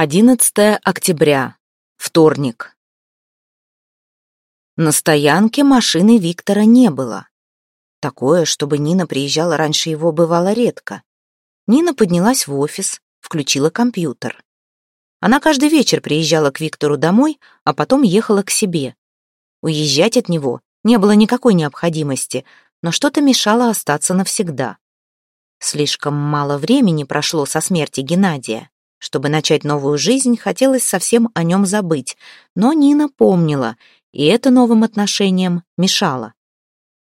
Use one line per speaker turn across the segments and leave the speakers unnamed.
11 октября. Вторник. На стоянке машины Виктора не было. Такое, чтобы Нина приезжала раньше его, бывало редко. Нина поднялась в офис, включила компьютер. Она каждый вечер приезжала к Виктору домой, а потом ехала к себе. Уезжать от него не было никакой необходимости, но что-то мешало остаться навсегда. Слишком мало времени прошло со смерти Геннадия. Чтобы начать новую жизнь, хотелось совсем о нем забыть, но Нина помнила, и это новым отношениям мешало.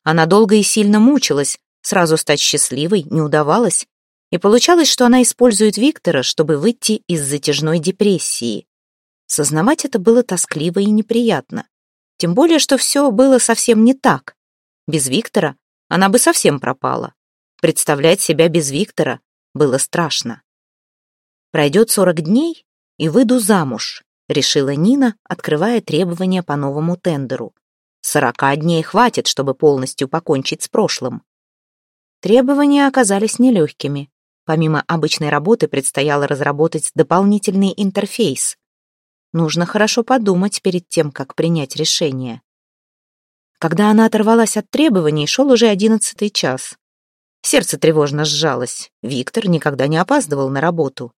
Она долго и сильно мучилась, сразу стать счастливой не удавалось, и получалось, что она использует Виктора, чтобы выйти из затяжной депрессии. Сознавать это было тоскливо и неприятно. Тем более, что все было совсем не так. Без Виктора она бы совсем пропала. Представлять себя без Виктора было страшно. Пройдет сорок дней, и выйду замуж, решила Нина, открывая требования по новому тендеру. Сорока дней хватит, чтобы полностью покончить с прошлым. Требования оказались нелегкими. Помимо обычной работы предстояло разработать дополнительный интерфейс. Нужно хорошо подумать перед тем, как принять решение. Когда она оторвалась от требований, шел уже одиннадцатый час. Сердце тревожно сжалось. Виктор никогда не опаздывал на работу.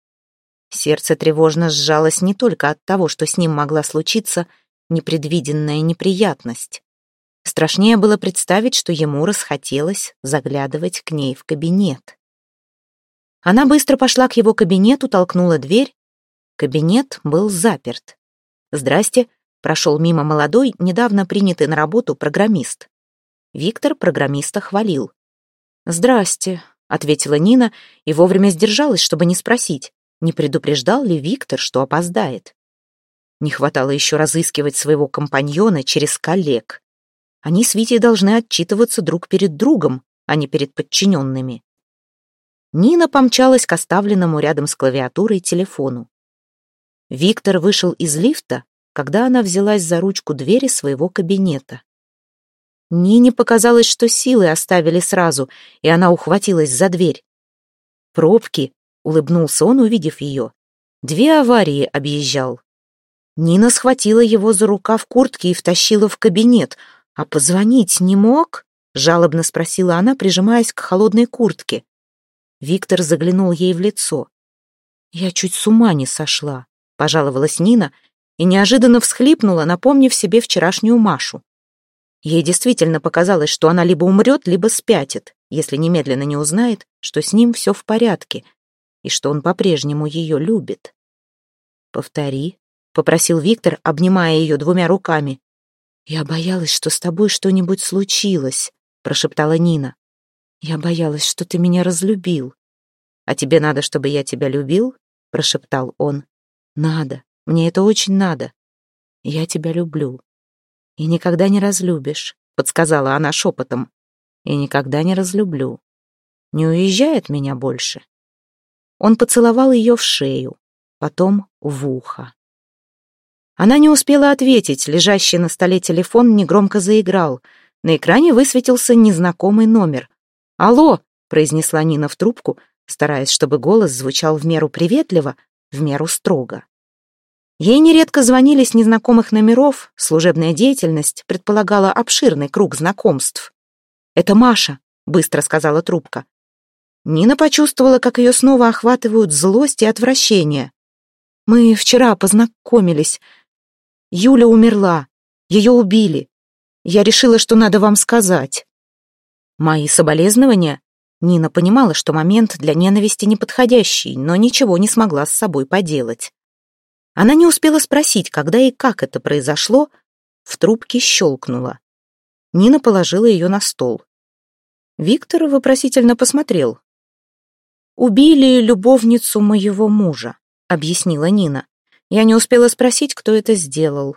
Сердце тревожно сжалось не только от того, что с ним могла случиться непредвиденная неприятность. Страшнее было представить, что ему расхотелось заглядывать к ней в кабинет. Она быстро пошла к его кабинету, толкнула дверь. Кабинет был заперт. «Здрасте», — прошел мимо молодой, недавно принятый на работу программист. Виктор программиста хвалил. «Здрасте», — ответила Нина и вовремя сдержалась, чтобы не спросить. Не предупреждал ли Виктор, что опоздает? Не хватало еще разыскивать своего компаньона через коллег. Они с Витей должны отчитываться друг перед другом, а не перед подчиненными. Нина помчалась к оставленному рядом с клавиатурой телефону. Виктор вышел из лифта, когда она взялась за ручку двери своего кабинета. Нине показалось, что силы оставили сразу, и она ухватилась за дверь. Пробки улыбнулся он, увидев ее. Две аварии объезжал. Нина схватила его за рукав куртки и втащила в кабинет. «А позвонить не мог?» — жалобно спросила она, прижимаясь к холодной куртке. Виктор заглянул ей в лицо. «Я чуть с ума не сошла», — пожаловалась Нина и неожиданно всхлипнула, напомнив себе вчерашнюю Машу. Ей действительно показалось, что она либо умрет, либо спятит, если немедленно не узнает, что с ним все в порядке, и что он по-прежнему ее любит. «Повтори», — попросил Виктор, обнимая ее двумя руками. «Я боялась, что с тобой что-нибудь случилось», — прошептала Нина. «Я боялась, что ты меня разлюбил». «А тебе надо, чтобы я тебя любил?» — прошептал он. «Надо. Мне это очень надо. Я тебя люблю». «И никогда не разлюбишь», — подсказала она шепотом. «И никогда не разлюблю. Не уезжай от меня больше. Он поцеловал ее в шею, потом в ухо. Она не успела ответить, лежащий на столе телефон негромко заиграл. На экране высветился незнакомый номер. «Алло!» — произнесла Нина в трубку, стараясь, чтобы голос звучал в меру приветливо, в меру строго. Ей нередко звонили с незнакомых номеров, служебная деятельность предполагала обширный круг знакомств. «Это Маша», — быстро сказала трубка. Нина почувствовала, как ее снова охватывают злость и отвращение. «Мы вчера познакомились. Юля умерла. Ее убили. Я решила, что надо вам сказать». «Мои соболезнования?» Нина понимала, что момент для ненависти неподходящий, но ничего не смогла с собой поделать. Она не успела спросить, когда и как это произошло, в трубке щелкнула. Нина положила ее на стол. Виктор вопросительно посмотрел. «Убили любовницу моего мужа», — объяснила Нина. Я не успела спросить, кто это сделал.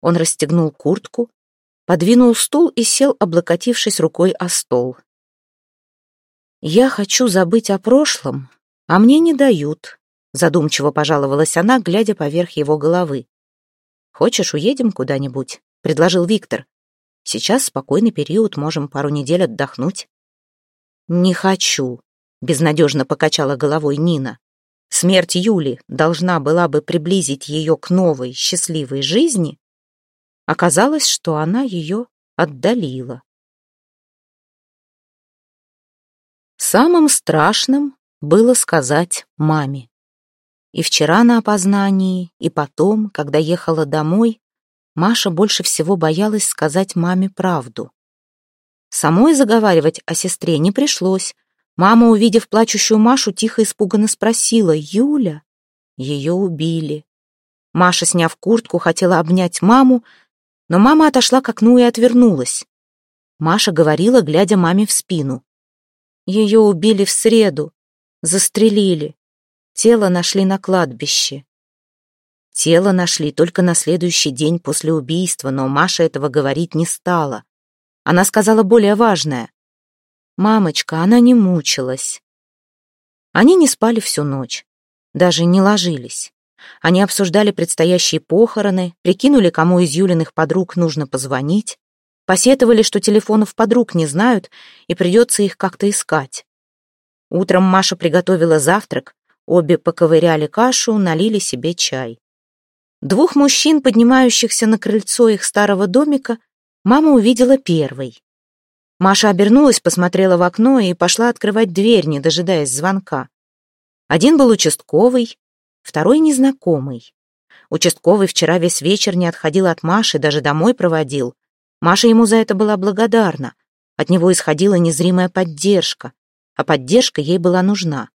Он расстегнул куртку, подвинул стул и сел, облокотившись рукой о стол. «Я хочу забыть о прошлом, а мне не дают», — задумчиво пожаловалась она, глядя поверх его головы. «Хочешь, уедем куда-нибудь?» — предложил Виктор. «Сейчас спокойный период, можем пару недель отдохнуть». «Не хочу», безнадежно покачала головой Нина. смерть Юли должна была бы приблизить ее к новой счастливой жизни, оказалось, что она ее отдалила. Самым страшным было сказать маме. И вчера на опознании, и потом, когда ехала домой, Маша больше всего боялась сказать маме правду. Самой заговаривать о сестре не пришлось. Мама, увидев плачущую Машу, тихо испуганно спросила «Юля?» Ее убили. Маша, сняв куртку, хотела обнять маму, но мама отошла к окну и отвернулась. Маша говорила, глядя маме в спину. Ее убили в среду, застрелили. Тело нашли на кладбище. Тело нашли только на следующий день после убийства, но Маша этого говорить не стала. Она сказала более важное. «Мамочка, она не мучилась». Они не спали всю ночь, даже не ложились. Они обсуждали предстоящие похороны, прикинули, кому из Юлиных подруг нужно позвонить, посетовали, что телефонов подруг не знают и придется их как-то искать. Утром Маша приготовила завтрак, обе поковыряли кашу, налили себе чай. Двух мужчин, поднимающихся на крыльцо их старого домика, мама увидела первой. Маша обернулась, посмотрела в окно и пошла открывать дверь, не дожидаясь звонка. Один был участковый, второй незнакомый. Участковый вчера весь вечер не отходил от Маши, даже домой проводил. Маша ему за это была благодарна. От него исходила незримая поддержка, а поддержка ей была нужна.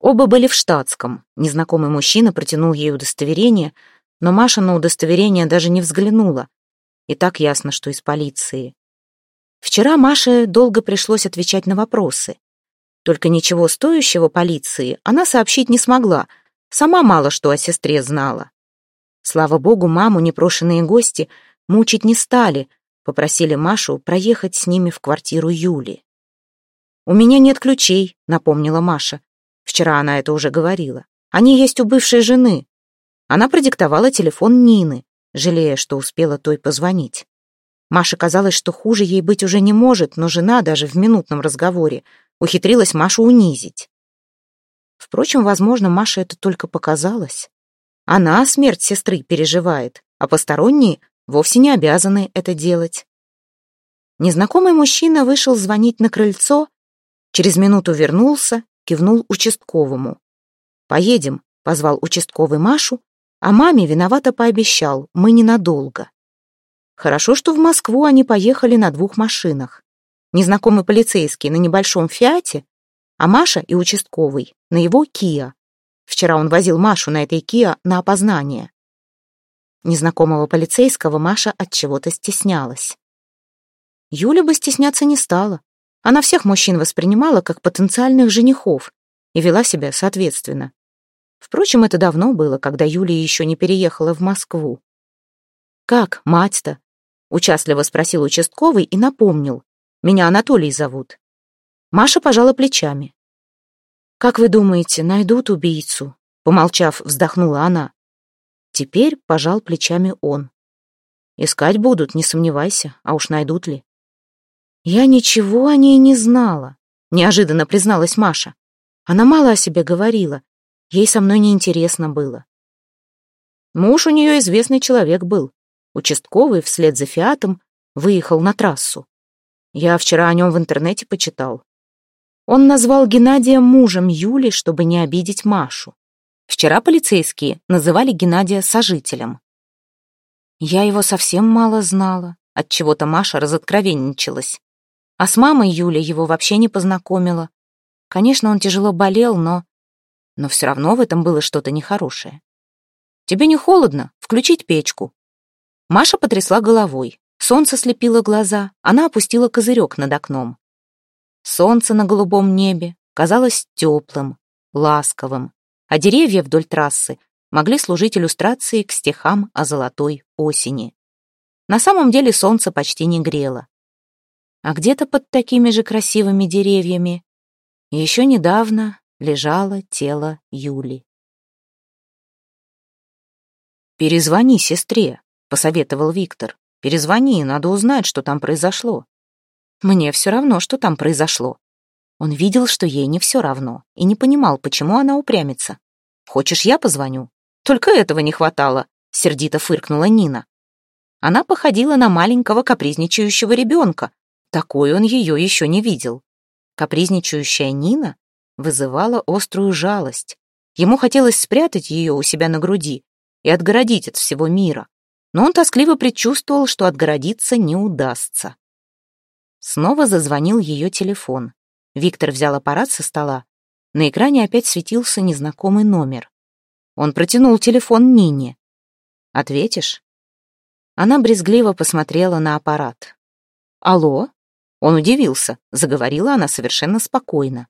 Оба были в штатском. Незнакомый мужчина протянул ей удостоверение, но Маша на удостоверение даже не взглянула. И так ясно, что из полиции. Вчера Маше долго пришлось отвечать на вопросы. Только ничего стоящего полиции она сообщить не смогла, сама мало что о сестре знала. Слава богу, маму непрошенные гости мучить не стали, попросили Машу проехать с ними в квартиру Юли. «У меня нет ключей», — напомнила Маша. Вчера она это уже говорила. «Они есть у бывшей жены». Она продиктовала телефон Нины жалея, что успела той позвонить. Маше казалось, что хуже ей быть уже не может, но жена даже в минутном разговоре ухитрилась Машу унизить. Впрочем, возможно, Маше это только показалось. Она смерть сестры переживает, а посторонние вовсе не обязаны это делать. Незнакомый мужчина вышел звонить на крыльцо, через минуту вернулся, кивнул участковому. «Поедем», — позвал участковый Машу, а маме виновато пообещал, мы ненадолго. Хорошо, что в Москву они поехали на двух машинах. Незнакомый полицейский на небольшом «Фиате», а Маша и участковый на его «Киа». Вчера он возил Машу на этой «Киа» на опознание. Незнакомого полицейского Маша от чего-то стеснялась. Юля бы стесняться не стала. Она всех мужчин воспринимала как потенциальных женихов и вела себя соответственно. Впрочем, это давно было, когда Юлия еще не переехала в Москву. «Как, мать-то?» — участливо спросил участковый и напомнил. «Меня Анатолий зовут». Маша пожала плечами. «Как вы думаете, найдут убийцу?» Помолчав, вздохнула она. Теперь пожал плечами он. «Искать будут, не сомневайся, а уж найдут ли?» «Я ничего о ней не знала», — неожиданно призналась Маша. Она мало о себе говорила, Ей со мной неинтересно было. Муж у нее известный человек был. Участковый вслед за Фиатом выехал на трассу. Я вчера о нем в интернете почитал. Он назвал Геннадия мужем Юли, чтобы не обидеть Машу. Вчера полицейские называли Геннадия сожителем. Я его совсем мало знала, от чего то Маша разоткровенничалась. А с мамой Юля его вообще не познакомила. Конечно, он тяжело болел, но но все равно в этом было что-то нехорошее. «Тебе не холодно? Включить печку». Маша потрясла головой. Солнце слепило глаза, она опустила козырек над окном. Солнце на голубом небе казалось теплым, ласковым, а деревья вдоль трассы могли служить иллюстрацией к стихам о золотой осени. На самом деле солнце почти не грело. А где-то под такими же красивыми деревьями еще недавно лежало тело Юли. «Перезвони сестре», — посоветовал Виктор. «Перезвони, надо узнать, что там произошло». «Мне все равно, что там произошло». Он видел, что ей не все равно, и не понимал, почему она упрямится. «Хочешь, я позвоню?» «Только этого не хватало», — сердито фыркнула Нина. Она походила на маленького капризничающего ребенка. Такой он ее еще не видел. Капризничающая Нина вызывала острую жалость. Ему хотелось спрятать ее у себя на груди и отгородить от всего мира. Но он тоскливо предчувствовал, что отгородиться не удастся. Снова зазвонил ее телефон. Виктор взял аппарат со стола. На экране опять светился незнакомый номер. Он протянул телефон Нине. «Ответишь?» Она брезгливо посмотрела на аппарат. «Алло?» Он удивился. Заговорила она совершенно спокойно.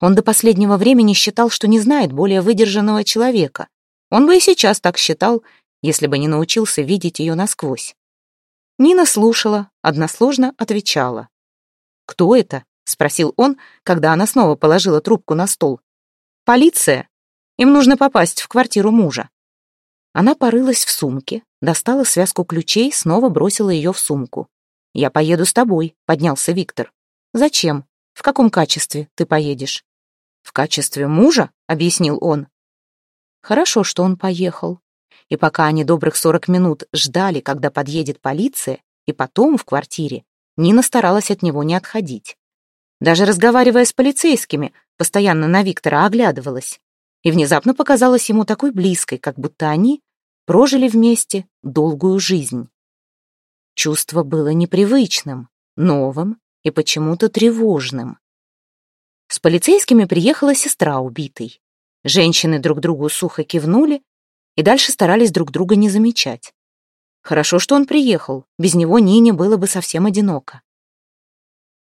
Он до последнего времени считал, что не знает более выдержанного человека. Он бы и сейчас так считал, если бы не научился видеть ее насквозь. Нина слушала, односложно отвечала. «Кто это?» — спросил он, когда она снова положила трубку на стол. «Полиция. Им нужно попасть в квартиру мужа». Она порылась в сумке, достала связку ключей, снова бросила ее в сумку. «Я поеду с тобой», — поднялся Виктор. «Зачем? В каком качестве ты поедешь?» «В качестве мужа?» — объяснил он. Хорошо, что он поехал. И пока они добрых сорок минут ждали, когда подъедет полиция, и потом в квартире, Нина старалась от него не отходить. Даже разговаривая с полицейскими, постоянно на Виктора оглядывалась. И внезапно показалась ему такой близкой, как будто они прожили вместе долгую жизнь. Чувство было непривычным, новым и почему-то тревожным. С полицейскими приехала сестра убитой. Женщины друг другу сухо кивнули и дальше старались друг друга не замечать. Хорошо, что он приехал, без него Нине было бы совсем одиноко.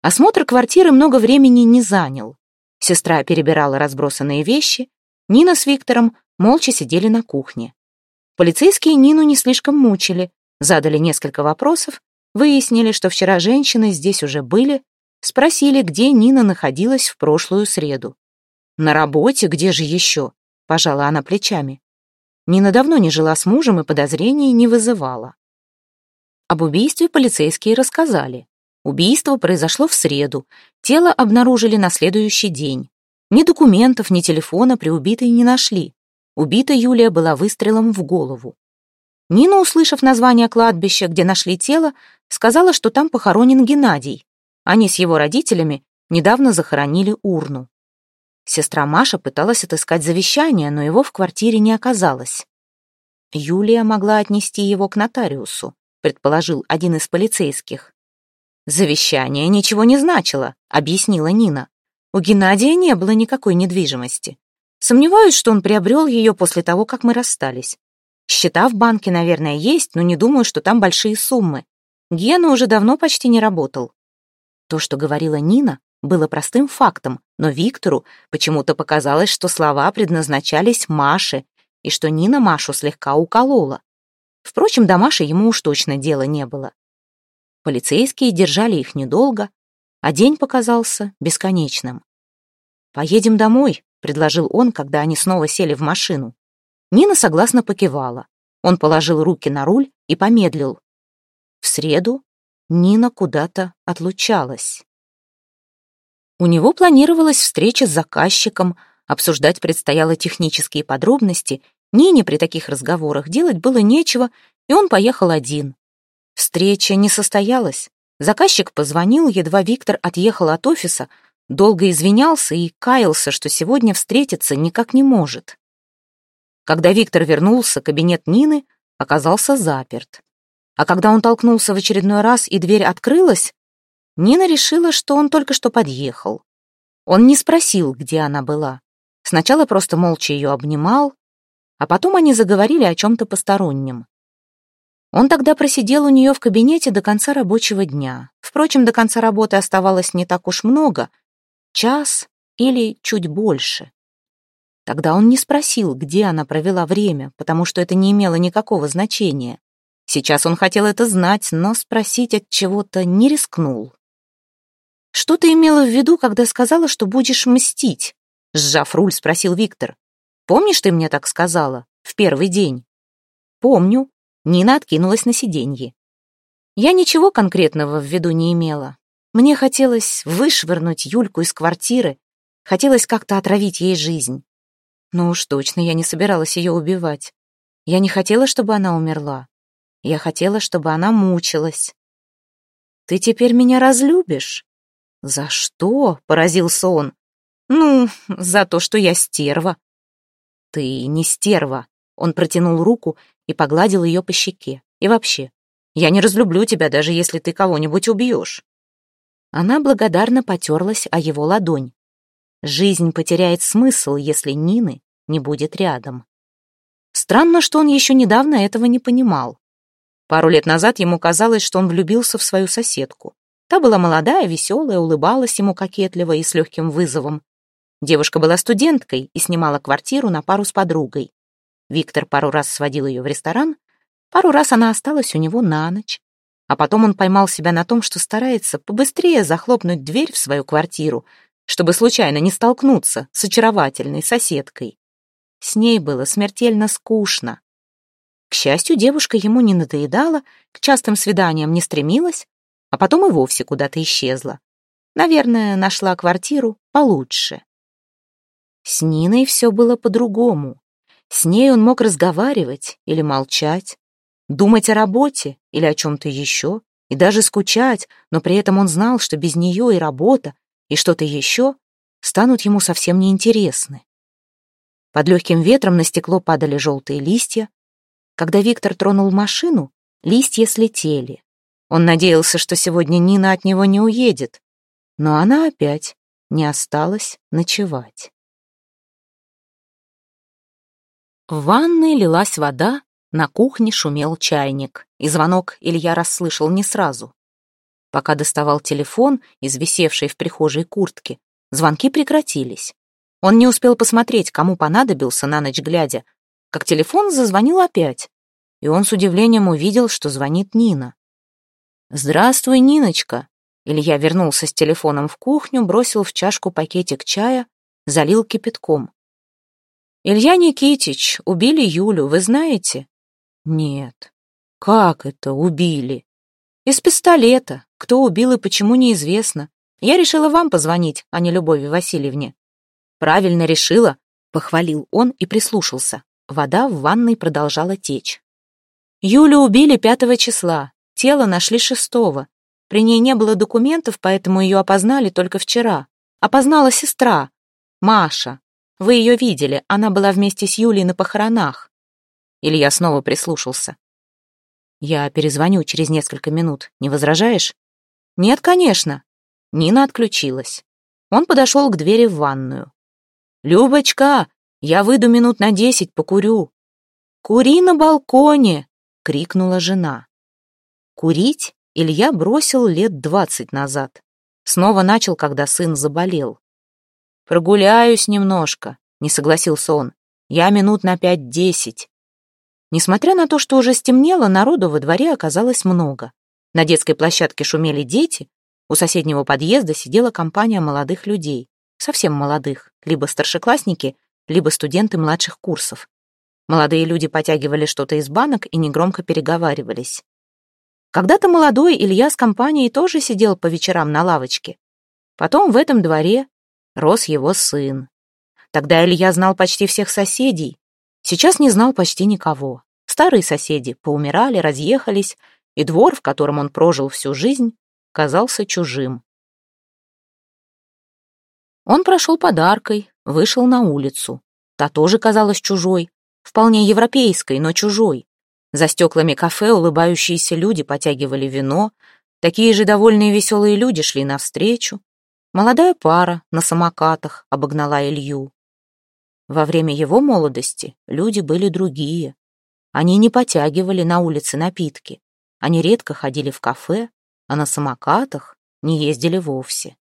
Осмотр квартиры много времени не занял. Сестра перебирала разбросанные вещи, Нина с Виктором молча сидели на кухне. Полицейские Нину не слишком мучили, задали несколько вопросов, выяснили, что вчера женщины здесь уже были, спросили, где Нина находилась в прошлую среду. «На работе, где же еще?» — пожала она плечами. Нина давно не жила с мужем и подозрений не вызывала. Об убийстве полицейские рассказали. Убийство произошло в среду, тело обнаружили на следующий день. Ни документов, ни телефона при убитой не нашли. Убита Юлия была выстрелом в голову. Нина, услышав название кладбища, где нашли тело, сказала, что там похоронен Геннадий. Они с его родителями недавно захоронили урну. Сестра Маша пыталась отыскать завещание, но его в квартире не оказалось. Юлия могла отнести его к нотариусу, предположил один из полицейских. «Завещание ничего не значило», — объяснила Нина. «У Геннадия не было никакой недвижимости. Сомневаюсь, что он приобрел ее после того, как мы расстались. Счета в банке, наверное, есть, но не думаю, что там большие суммы. Гена уже давно почти не работал». То, что говорила Нина, было простым фактом, но Виктору почему-то показалось, что слова предназначались Маше, и что Нина Машу слегка уколола. Впрочем, до Маши ему уж точно дела не было. Полицейские держали их недолго, а день показался бесконечным. «Поедем домой», — предложил он, когда они снова сели в машину. Нина согласно покивала. Он положил руки на руль и помедлил. В среду Нина куда-то отлучалась. У него планировалась встреча с заказчиком, обсуждать предстояло технические подробности, Нине при таких разговорах делать было нечего, и он поехал один. Встреча не состоялась. Заказчик позвонил, едва Виктор отъехал от офиса, долго извинялся и каялся, что сегодня встретиться никак не может. Когда Виктор вернулся, кабинет Нины оказался заперт. А когда он толкнулся в очередной раз и дверь открылась, Нина решила, что он только что подъехал. Он не спросил, где она была. Сначала просто молча ее обнимал, а потом они заговорили о чем-то постороннем. Он тогда просидел у нее в кабинете до конца рабочего дня. Впрочем, до конца работы оставалось не так уж много, час или чуть больше. Тогда он не спросил, где она провела время, потому что это не имело никакого значения. Сейчас он хотел это знать, но спросить от чего-то не рискнул. «Что ты имела в виду, когда сказала, что будешь мстить?» Сжав руль, спросил Виктор. «Помнишь, ты мне так сказала? В первый день?» «Помню». Нина откинулась на сиденье. «Я ничего конкретного в виду не имела. Мне хотелось вышвырнуть Юльку из квартиры, хотелось как-то отравить ей жизнь. Но уж точно я не собиралась ее убивать. Я не хотела, чтобы она умерла. Я хотела, чтобы она мучилась. «Ты теперь меня разлюбишь?» «За что?» — поразился он. «Ну, за то, что я стерва». «Ты не стерва». Он протянул руку и погладил ее по щеке. «И вообще, я не разлюблю тебя, даже если ты кого-нибудь убьешь». Она благодарно потерлась о его ладонь. Жизнь потеряет смысл, если Нины не будет рядом. Странно, что он еще недавно этого не понимал. Пару лет назад ему казалось, что он влюбился в свою соседку. Та была молодая, веселая, улыбалась ему кокетливо и с легким вызовом. Девушка была студенткой и снимала квартиру на пару с подругой. Виктор пару раз сводил ее в ресторан, пару раз она осталась у него на ночь. А потом он поймал себя на том, что старается побыстрее захлопнуть дверь в свою квартиру, чтобы случайно не столкнуться с очаровательной соседкой. С ней было смертельно скучно. К счастью, девушка ему не надоедала, к частым свиданиям не стремилась, а потом и вовсе куда-то исчезла. Наверное, нашла квартиру получше. С Ниной все было по-другому. С ней он мог разговаривать или молчать, думать о работе или о чем-то еще, и даже скучать, но при этом он знал, что без нее и работа, и что-то еще станут ему совсем неинтересны. Под легким ветром на стекло падали желтые листья. Когда Виктор тронул машину, листья слетели. Он надеялся, что сегодня Нина от него не уедет, но она опять не осталась ночевать. В ванной лилась вода, на кухне шумел чайник, и звонок Илья расслышал не сразу. Пока доставал телефон из висевшей в прихожей куртки, звонки прекратились. Он не успел посмотреть, кому понадобился на ночь глядя, как телефон зазвонил опять, и он с удивлением увидел, что звонит Нина. «Здравствуй, Ниночка!» Илья вернулся с телефоном в кухню, бросил в чашку пакетик чая, залил кипятком. «Илья Никитич, убили Юлю, вы знаете?» «Нет». «Как это убили?» «Из пистолета. Кто убил и почему, неизвестно. Я решила вам позвонить, а не Любови Васильевне». «Правильно решила», — похвалил он и прислушался. Вода в ванной продолжала течь. Юлю убили пятого числа, тело нашли шестого. При ней не было документов, поэтому ее опознали только вчера. Опознала сестра, Маша. Вы ее видели, она была вместе с Юлей на похоронах. Илья снова прислушался. Я перезвоню через несколько минут. Не возражаешь? Нет, конечно. Нина отключилась. Он подошел к двери в ванную. «Любочка, я выйду минут на десять, покурю». «Кури на балконе!» — крикнула жена. Курить Илья бросил лет двадцать назад. Снова начал, когда сын заболел. «Прогуляюсь немножко», — не согласился он. «Я минут на пять-десять». Несмотря на то, что уже стемнело, народу во дворе оказалось много. На детской площадке шумели дети, у соседнего подъезда сидела компания молодых людей, совсем молодых, либо старшеклассники, либо студенты младших курсов. Молодые люди потягивали что-то из банок и негромко переговаривались. Когда-то молодой Илья с компанией тоже сидел по вечерам на лавочке. Потом в этом дворе рос его сын. Тогда Илья знал почти всех соседей, сейчас не знал почти никого. Старые соседи поумирали, разъехались, и двор, в котором он прожил всю жизнь, казался чужим. Он прошел подаркой, вышел на улицу. Та тоже казалась чужой, вполне европейской, но чужой. За стеклами кафе улыбающиеся люди потягивали вино, такие же довольные веселые люди шли навстречу. Молодая пара на самокатах обогнала Илью. Во время его молодости люди были другие. Они не потягивали на улице напитки. Они редко ходили в кафе, а на самокатах не ездили вовсе.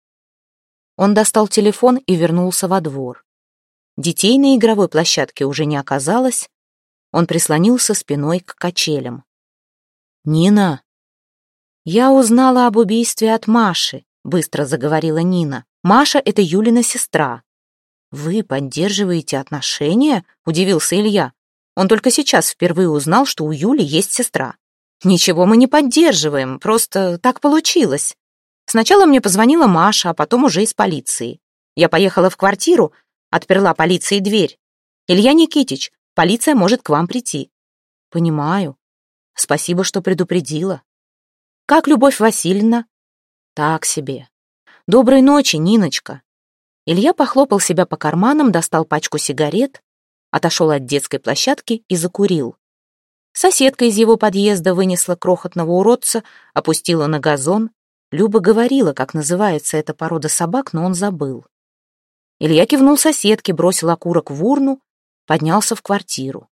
Он достал телефон и вернулся во двор. Детей на игровой площадке уже не оказалось. Он прислонился спиной к качелям. «Нина!» «Я узнала об убийстве от Маши», — быстро заговорила Нина. «Маша — это Юлина сестра». «Вы поддерживаете отношения?» — удивился Илья. Он только сейчас впервые узнал, что у Юли есть сестра. «Ничего мы не поддерживаем, просто так получилось». Сначала мне позвонила Маша, а потом уже из полиции. Я поехала в квартиру, отперла полиции дверь. «Илья Никитич, полиция может к вам прийти». «Понимаю. Спасибо, что предупредила». «Как Любовь Васильевна?» «Так себе. Доброй ночи, Ниночка». Илья похлопал себя по карманам, достал пачку сигарет, отошел от детской площадки и закурил. Соседка из его подъезда вынесла крохотного уродца, опустила на газон. Люба говорила, как называется эта порода собак, но он забыл. Илья кивнул соседке, бросил окурок в урну, поднялся в квартиру.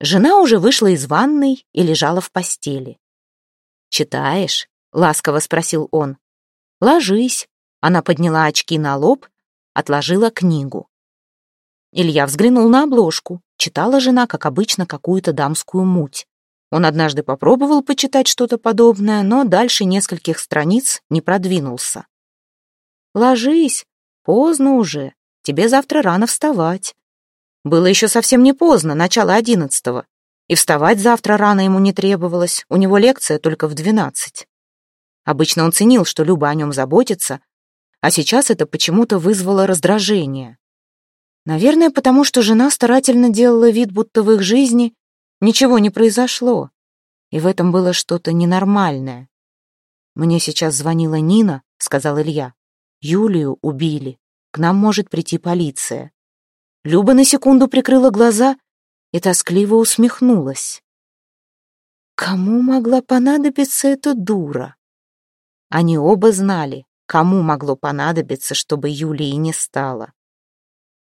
Жена уже вышла из ванной и лежала в постели. «Читаешь?» — ласково спросил он. «Ложись». Она подняла очки на лоб, отложила книгу. Илья взглянул на обложку. Читала жена, как обычно, какую-то дамскую муть. Он однажды попробовал почитать что-то подобное, но дальше нескольких страниц не продвинулся. «Ложись, поздно уже, тебе завтра рано вставать». Было еще совсем не поздно, начало одиннадцатого, и вставать завтра рано ему не требовалось, у него лекция только в двенадцать. Обычно он ценил, что Люба о нем заботится, а сейчас это почему-то вызвало раздражение. Наверное, потому что жена старательно делала вид, будто в их жизни ничего не произошло, и в этом было что-то ненормальное. «Мне сейчас звонила Нина», — сказал Илья. «Юлию убили. К нам может прийти полиция». Люба на секунду прикрыла глаза и тоскливо усмехнулась. Кому могла понадобиться эта дура? Они оба знали, кому могло понадобиться, чтобы Юлии не стало.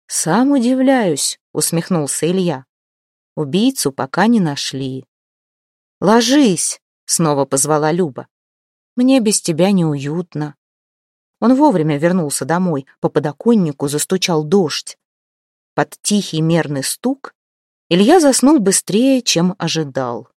«Сам удивляюсь», — усмехнулся Илья. «Убийцу пока не нашли». «Ложись», — снова позвала Люба. «Мне без тебя неуютно». Он вовремя вернулся домой, по подоконнику застучал дождь. Под тихий мерный стук Илья заснул быстрее, чем ожидал.